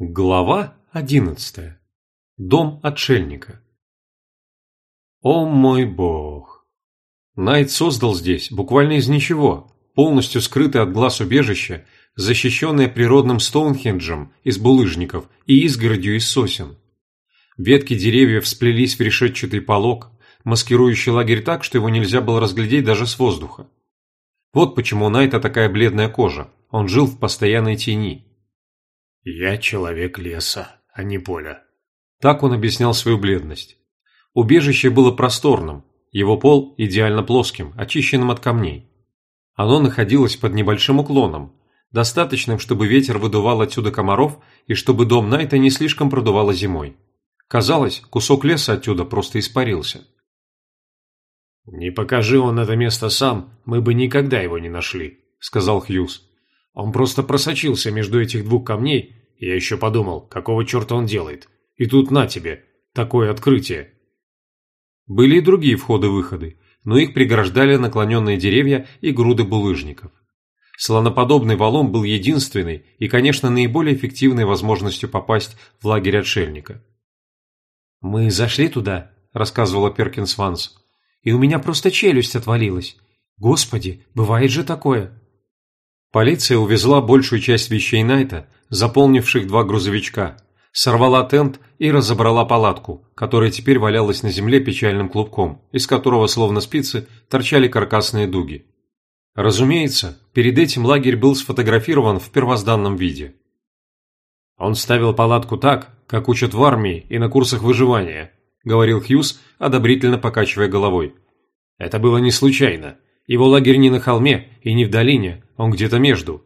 Глава одиннадцатая. Дом отшельника. О мой бог! Найт создал здесь, буквально из ничего, полностью скрытое от глаз убежище, защищенное природным Стоунхенджем из булыжников и изгородью из сосен. Ветки деревьев сплелись в решетчатый полог, маскирующий лагерь так, что его нельзя было разглядеть даже с воздуха. Вот почему у Найта такая бледная кожа, он жил в постоянной тени. «Я человек леса, а не поля». Так он объяснял свою бледность. Убежище было просторным, его пол идеально плоским, очищенным от камней. Оно находилось под небольшим уклоном, достаточным, чтобы ветер выдувал отсюда комаров и чтобы дом Найта не слишком продувало зимой. Казалось, кусок леса отсюда просто испарился. «Не покажи он это место сам, мы бы никогда его не нашли», — сказал Хьюз. Он просто просочился между этих двух камней, я еще подумал, какого черта он делает. И тут на тебе, такое открытие. Были и другие входы-выходы, но их преграждали наклоненные деревья и груды булыжников. Слоноподобный валом был единственной и, конечно, наиболее эффективной возможностью попасть в лагерь отшельника. «Мы зашли туда», – рассказывала Перкинс Ванс, – «и у меня просто челюсть отвалилась. Господи, бывает же такое!» Полиция увезла большую часть вещей Найта, заполнивших два грузовичка, сорвала тент и разобрала палатку, которая теперь валялась на земле печальным клубком, из которого, словно спицы, торчали каркасные дуги. Разумеется, перед этим лагерь был сфотографирован в первозданном виде. «Он ставил палатку так, как учат в армии и на курсах выживания», — говорил Хьюз, одобрительно покачивая головой. «Это было не случайно. Его лагерь не на холме и не в долине, он где-то между.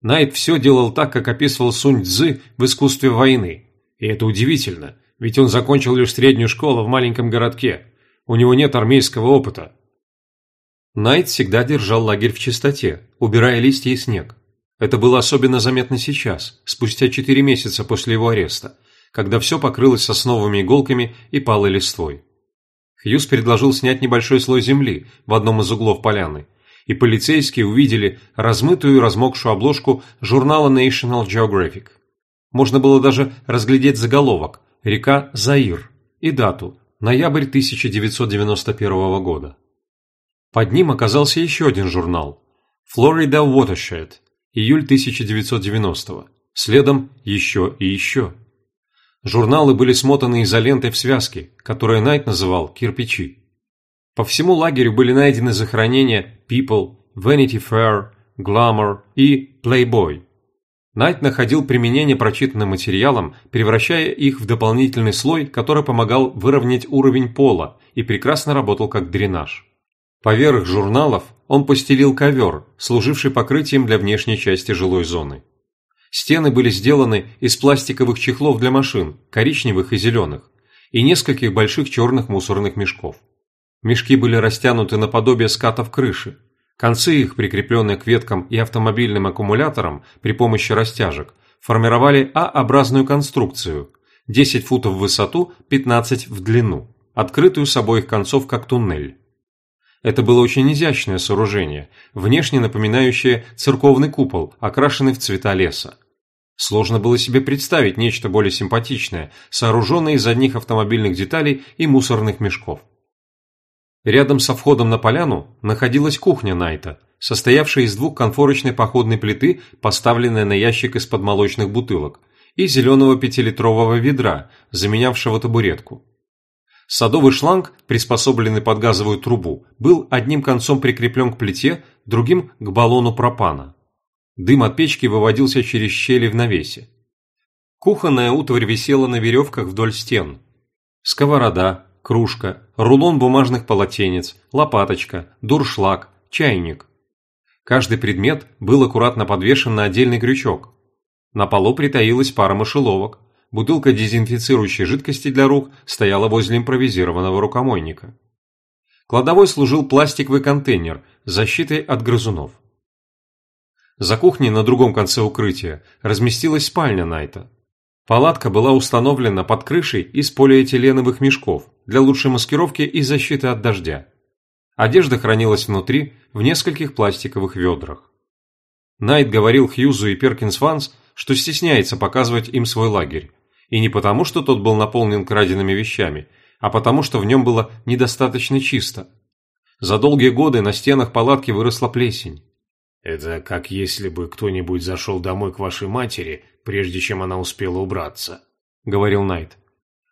Найт все делал так, как описывал Сунь Цзы в искусстве войны. И это удивительно, ведь он закончил лишь среднюю школу в маленьком городке. У него нет армейского опыта. Найт всегда держал лагерь в чистоте, убирая листья и снег. Это было особенно заметно сейчас, спустя четыре месяца после его ареста, когда все покрылось сосновыми иголками и палой листвой. Хьюз предложил снять небольшой слой земли в одном из углов поляны, и полицейские увидели размытую и размокшую обложку журнала National Geographic. Можно было даже разглядеть заголовок «Река Заир» и дату – ноябрь 1991 года. Под ним оказался еще один журнал «Florida Watershed» июль 1990 следом еще и еще. Журналы были смотаны изолентой в связке, которую Найт называл «кирпичи». По всему лагерю были найдены захоронения People, Vanity Fair, Glamour и Playboy. Найт находил применение прочитанным материалам, превращая их в дополнительный слой, который помогал выровнять уровень пола и прекрасно работал как дренаж. Поверх журналов он постелил ковер, служивший покрытием для внешней части жилой зоны. Стены были сделаны из пластиковых чехлов для машин, коричневых и зеленых, и нескольких больших черных мусорных мешков. Мешки были растянуты наподобие скатов крыши. Концы их, прикрепленные к веткам и автомобильным аккумуляторам при помощи растяжек, формировали А-образную конструкцию – 10 футов в высоту, 15 в длину, открытую с обоих концов как туннель. Это было очень изящное сооружение, внешне напоминающее церковный купол, окрашенный в цвета леса. Сложно было себе представить нечто более симпатичное, сооруженное из одних автомобильных деталей и мусорных мешков. Рядом со входом на поляну находилась кухня Найта, состоявшая из двух конфорочной походной плиты, поставленной на ящик из-под молочных бутылок, и зеленого пятилитрового ведра, заменявшего табуретку. Садовый шланг, приспособленный под газовую трубу, был одним концом прикреплен к плите, другим – к баллону пропана. Дым от печки выводился через щели в навесе. Кухонная утварь висела на веревках вдоль стен. Сковорода, кружка, рулон бумажных полотенец, лопаточка, дуршлаг, чайник. Каждый предмет был аккуратно подвешен на отдельный крючок. На полу притаилась пара мышеловок, бутылка дезинфицирующей жидкости для рук стояла возле импровизированного рукомойника. Кладовой служил пластиковый контейнер с защитой от грызунов. За кухней на другом конце укрытия разместилась спальня Найта. Палатка была установлена под крышей из полиэтиленовых мешков для лучшей маскировки и защиты от дождя. Одежда хранилась внутри в нескольких пластиковых ведрах. Найт говорил Хьюзу и Перкинс Ванс, что стесняется показывать им свой лагерь. И не потому, что тот был наполнен краденными вещами, а потому, что в нем было недостаточно чисто. За долгие годы на стенах палатки выросла плесень. «Это как если бы кто-нибудь зашел домой к вашей матери, прежде чем она успела убраться», — говорил Найт.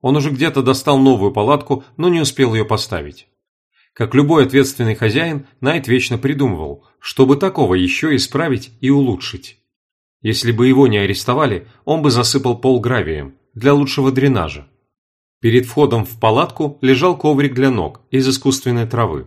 Он уже где-то достал новую палатку, но не успел ее поставить. Как любой ответственный хозяин, Найт вечно придумывал, чтобы такого еще исправить и улучшить. Если бы его не арестовали, он бы засыпал пол гравием для лучшего дренажа. Перед входом в палатку лежал коврик для ног из искусственной травы.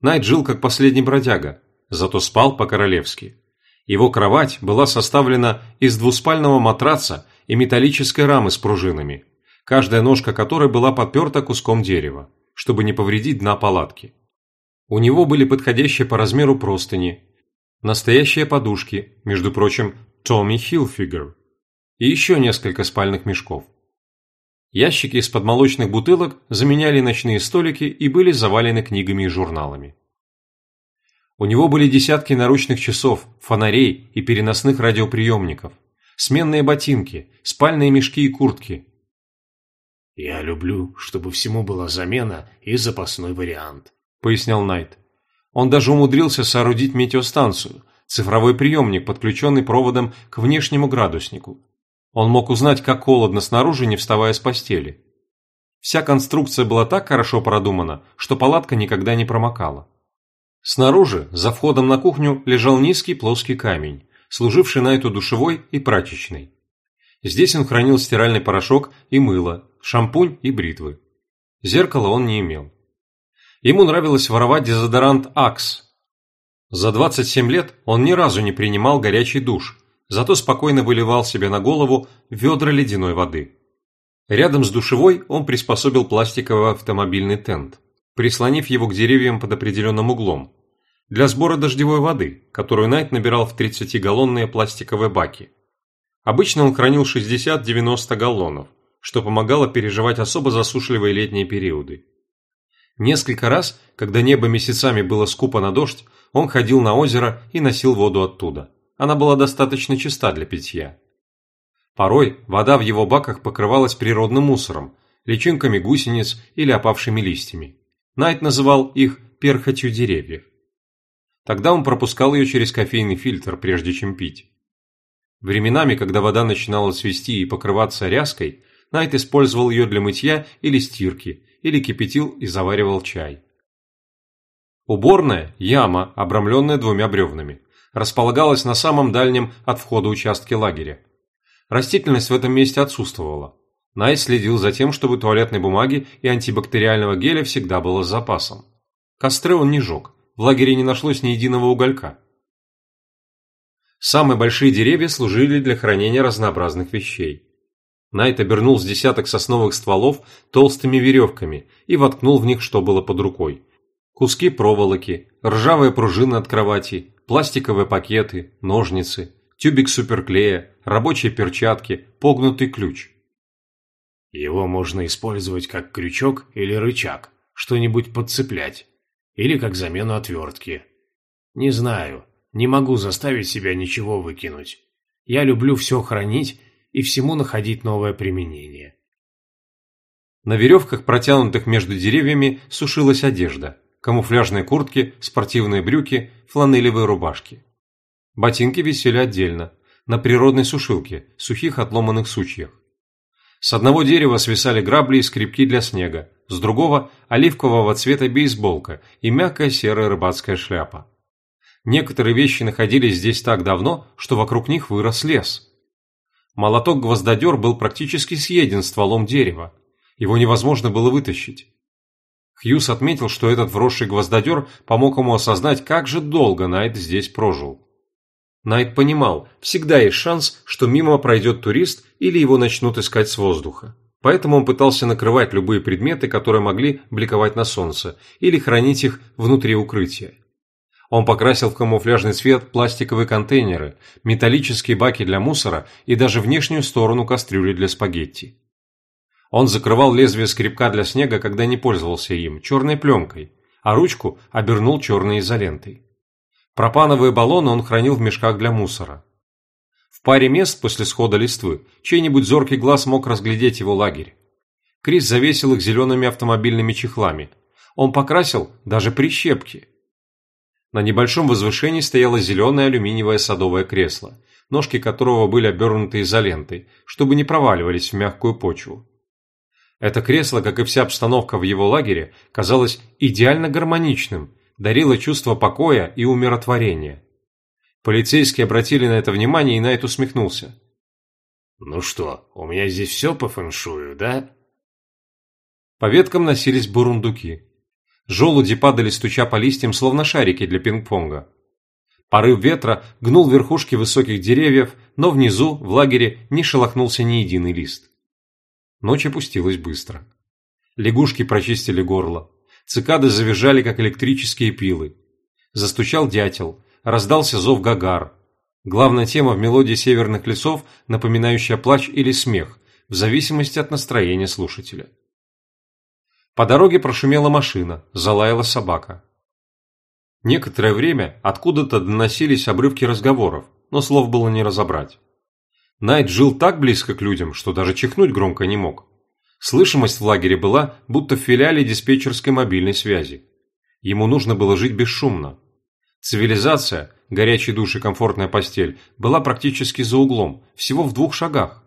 Найт жил как последний бродяга, зато спал по-королевски. Его кровать была составлена из двуспального матраца и металлической рамы с пружинами, каждая ножка которой была подперта куском дерева, чтобы не повредить дна палатки. У него были подходящие по размеру простыни, настоящие подушки, между прочим, Томми Хилфигер, и еще несколько спальных мешков. Ящики из-под молочных бутылок заменяли ночные столики и были завалены книгами и журналами. У него были десятки наручных часов, фонарей и переносных радиоприемников, сменные ботинки, спальные мешки и куртки, «Я люблю, чтобы всему была замена и запасной вариант», – пояснял Найт. Он даже умудрился соорудить метеостанцию, цифровой приемник, подключенный проводом к внешнему градуснику. Он мог узнать, как холодно снаружи, не вставая с постели. Вся конструкция была так хорошо продумана, что палатка никогда не промокала. Снаружи, за входом на кухню, лежал низкий плоский камень, служивший Найту душевой и прачечной. Здесь он хранил стиральный порошок и мыло, шампунь и бритвы. Зеркала он не имел. Ему нравилось воровать дезодорант Акс. За 27 лет он ни разу не принимал горячий душ, зато спокойно выливал себе на голову ведра ледяной воды. Рядом с душевой он приспособил пластиковый автомобильный тент, прислонив его к деревьям под определенным углом, для сбора дождевой воды, которую Найт набирал в 30-галлонные пластиковые баки. Обычно он хранил 60-90 галлонов – что помогало переживать особо засушливые летние периоды. Несколько раз, когда небо месяцами было скупо на дождь, он ходил на озеро и носил воду оттуда. Она была достаточно чиста для питья. Порой вода в его баках покрывалась природным мусором, личинками гусениц или опавшими листьями. Найт называл их перхотью деревьев. Тогда он пропускал ее через кофейный фильтр, прежде чем пить. Временами, когда вода начинала свести и покрываться ряской, Найт использовал ее для мытья или стирки, или кипятил и заваривал чай. Уборная – яма, обрамленная двумя бревнами. Располагалась на самом дальнем от входа участке лагеря. Растительность в этом месте отсутствовала. Найт следил за тем, чтобы туалетной бумаги и антибактериального геля всегда было с запасом. Костры он не жег, в лагере не нашлось ни единого уголька. Самые большие деревья служили для хранения разнообразных вещей. Найт обернул с десяток сосновых стволов толстыми веревками и воткнул в них, что было под рукой. Куски проволоки, ржавая пружина от кровати, пластиковые пакеты, ножницы, тюбик суперклея, рабочие перчатки, погнутый ключ. Его можно использовать как крючок или рычаг, что-нибудь подцеплять, или как замену отвертки. Не знаю, не могу заставить себя ничего выкинуть. Я люблю все хранить и всему находить новое применение. На веревках, протянутых между деревьями, сушилась одежда. Камуфляжные куртки, спортивные брюки, фланелевые рубашки. Ботинки висели отдельно, на природной сушилке, сухих отломанных сучьях. С одного дерева свисали грабли и скребки для снега, с другого – оливкового цвета бейсболка и мягкая серая рыбацкая шляпа. Некоторые вещи находились здесь так давно, что вокруг них вырос лес – Молоток-гвоздодер был практически съеден стволом дерева. Его невозможно было вытащить. Хьюз отметил, что этот вросший гвоздодер помог ему осознать, как же долго Найт здесь прожил. Найт понимал, всегда есть шанс, что мимо пройдет турист или его начнут искать с воздуха. Поэтому он пытался накрывать любые предметы, которые могли бликовать на солнце, или хранить их внутри укрытия. Он покрасил в камуфляжный цвет пластиковые контейнеры, металлические баки для мусора и даже внешнюю сторону кастрюли для спагетти. Он закрывал лезвие скребка для снега, когда не пользовался им, черной пленкой, а ручку обернул черной изолентой. Пропановые баллоны он хранил в мешках для мусора. В паре мест после схода листвы чей-нибудь зоркий глаз мог разглядеть его лагерь. Крис завесил их зелеными автомобильными чехлами. Он покрасил даже прищепки. На небольшом возвышении стояло зеленое алюминиевое садовое кресло, ножки которого были обернуты изолентой, чтобы не проваливались в мягкую почву. Это кресло, как и вся обстановка в его лагере, казалось идеально гармоничным, дарило чувство покоя и умиротворения. Полицейские обратили на это внимание, и Найт усмехнулся. «Ну что, у меня здесь все по фэншую, да?» По веткам носились бурундуки. Желуди падали, стуча по листьям, словно шарики для пинг-понга. Порыв ветра гнул верхушки высоких деревьев, но внизу, в лагере, не шелохнулся ни единый лист. Ночь опустилась быстро. Лягушки прочистили горло. Цикады завизжали, как электрические пилы. Застучал дятел, раздался зов гагар. Главная тема в мелодии северных лесов, напоминающая плач или смех, в зависимости от настроения слушателя. По дороге прошумела машина, залаяла собака. Некоторое время откуда-то доносились обрывки разговоров, но слов было не разобрать. Найт жил так близко к людям, что даже чихнуть громко не мог. Слышимость в лагере была, будто в филиале диспетчерской мобильной связи. Ему нужно было жить бесшумно. Цивилизация, горячий душ и комфортная постель была практически за углом, всего в двух шагах.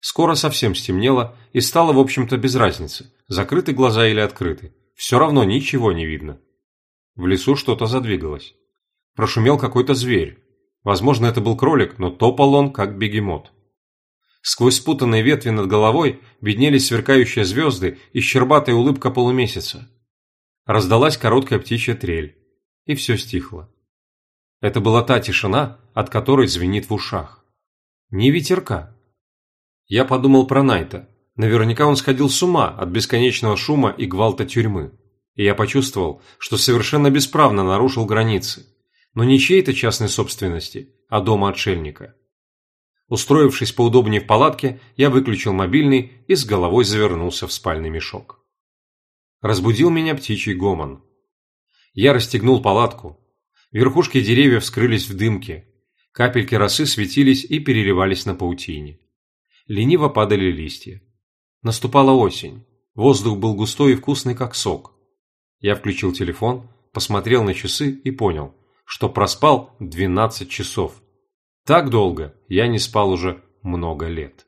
Скоро совсем стемнело и стало, в общем-то, без разницы, закрыты глаза или открыты. Все равно ничего не видно. В лесу что-то задвигалось. Прошумел какой-то зверь. Возможно, это был кролик, но топал он, как бегемот. Сквозь спутанные ветви над головой виднелись сверкающие звезды и щербатая улыбка полумесяца. Раздалась короткая птичья трель, и все стихло. Это была та тишина, от которой звенит в ушах. Ни ветерка, я подумал про Найта. Наверняка он сходил с ума от бесконечного шума и гвалта тюрьмы. И я почувствовал, что совершенно бесправно нарушил границы. Но не чьей-то частной собственности, а дома отшельника. Устроившись поудобнее в палатке, я выключил мобильный и с головой завернулся в спальный мешок. Разбудил меня птичий гомон. Я расстегнул палатку. Верхушки деревьев скрылись в дымке. Капельки росы светились и переливались на паутине лениво падали листья. Наступала осень. Воздух был густой и вкусный, как сок. Я включил телефон, посмотрел на часы и понял, что проспал 12 часов. Так долго я не спал уже много лет.